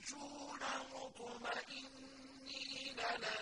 يمشون مطمئنين لا